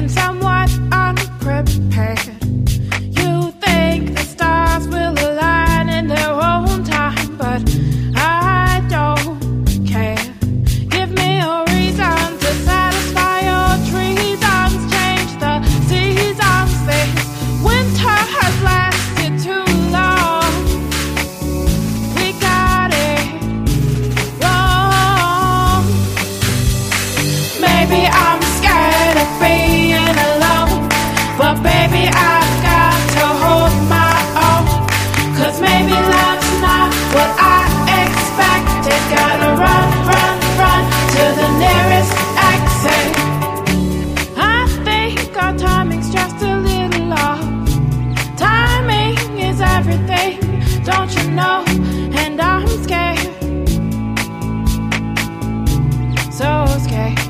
and tell okay?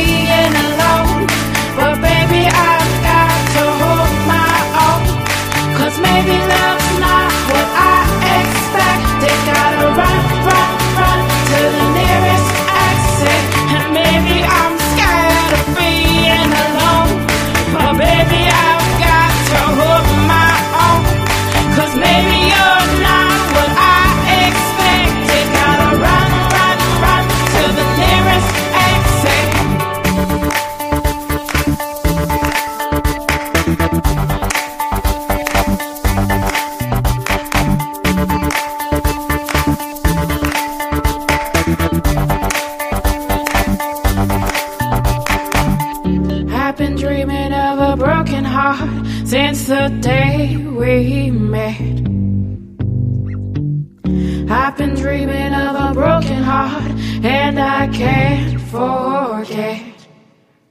and I since the day we met. I've been dreaming of a broken heart, and I can't forget.